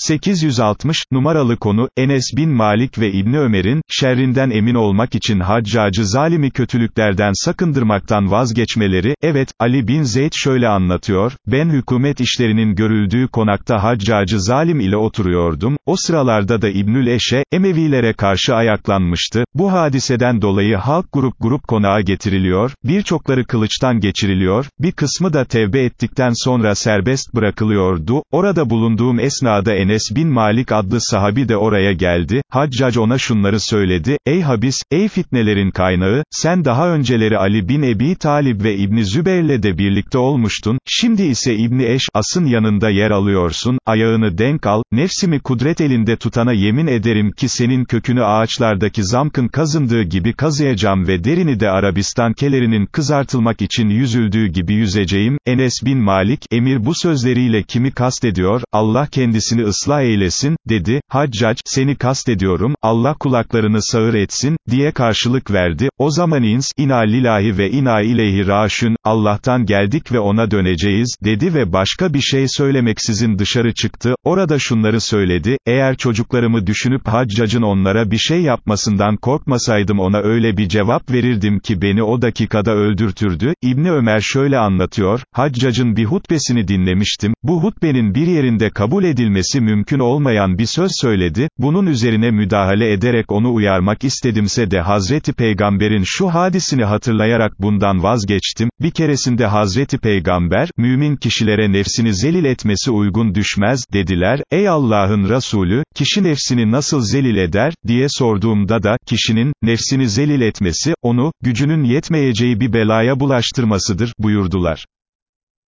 860, numaralı konu, Enes bin Malik ve İbni Ömer'in, şerrinden emin olmak için haccacı zalimi kötülüklerden sakındırmaktan vazgeçmeleri, evet, Ali bin Zeyd şöyle anlatıyor, ben hükümet işlerinin görüldüğü konakta haccacı zalim ile oturuyordum, o sıralarda da İbnül Eşe, Emevilere karşı ayaklanmıştı, bu hadiseden dolayı halk grup grup konağa getiriliyor, birçokları kılıçtan geçiriliyor, bir kısmı da tevbe ettikten sonra serbest bırakılıyordu, orada bulunduğum esnada Enes Enes bin Malik adlı sahabi de oraya geldi, Haccac ona şunları söyledi, ey habis, ey fitnelerin kaynağı, sen daha önceleri Ali bin Ebi Talib ve İbni Zübeyir'le de birlikte olmuştun, şimdi ise İbni Eş, As'ın yanında yer alıyorsun, ayağını denk al, nefsimi kudret elinde tutana yemin ederim ki senin kökünü ağaçlardaki zamkın kazındığı gibi kazıyacağım ve derini de Arabistan kelerinin kızartılmak için yüzüldüğü gibi yüzeceğim, Enes bin Malik, emir bu sözleriyle kimi kastediyor, Allah kendisini ıslah ıslah eylesin, dedi, Haccac, seni kastediyorum, Allah kulaklarını sağır etsin, diye karşılık verdi, o zaman ins, ina lillahi ve ina ileyhi raşün, Allah'tan geldik ve ona döneceğiz, dedi ve başka bir şey söylemeksizin dışarı çıktı, orada şunları söyledi, eğer çocuklarımı düşünüp Haccac'ın onlara bir şey yapmasından korkmasaydım ona öyle bir cevap verirdim ki beni o dakikada öldürtürdü, İbni Ömer şöyle anlatıyor, Haccac'ın bir hutbesini dinlemiştim, bu hutbenin bir yerinde kabul edilmesi mümkün olmayan bir söz söyledi, bunun üzerine müdahale ederek onu uyarmak istedimse de Hazreti Peygamber'in şu hadisini hatırlayarak bundan vazgeçtim, bir keresinde Hazreti Peygamber, mümin kişilere nefsini zelil etmesi uygun düşmez, dediler, ey Allah'ın Resulü, kişi nefsini nasıl zelil eder, diye sorduğumda da, kişinin, nefsini zelil etmesi, onu, gücünün yetmeyeceği bir belaya bulaştırmasıdır, buyurdular.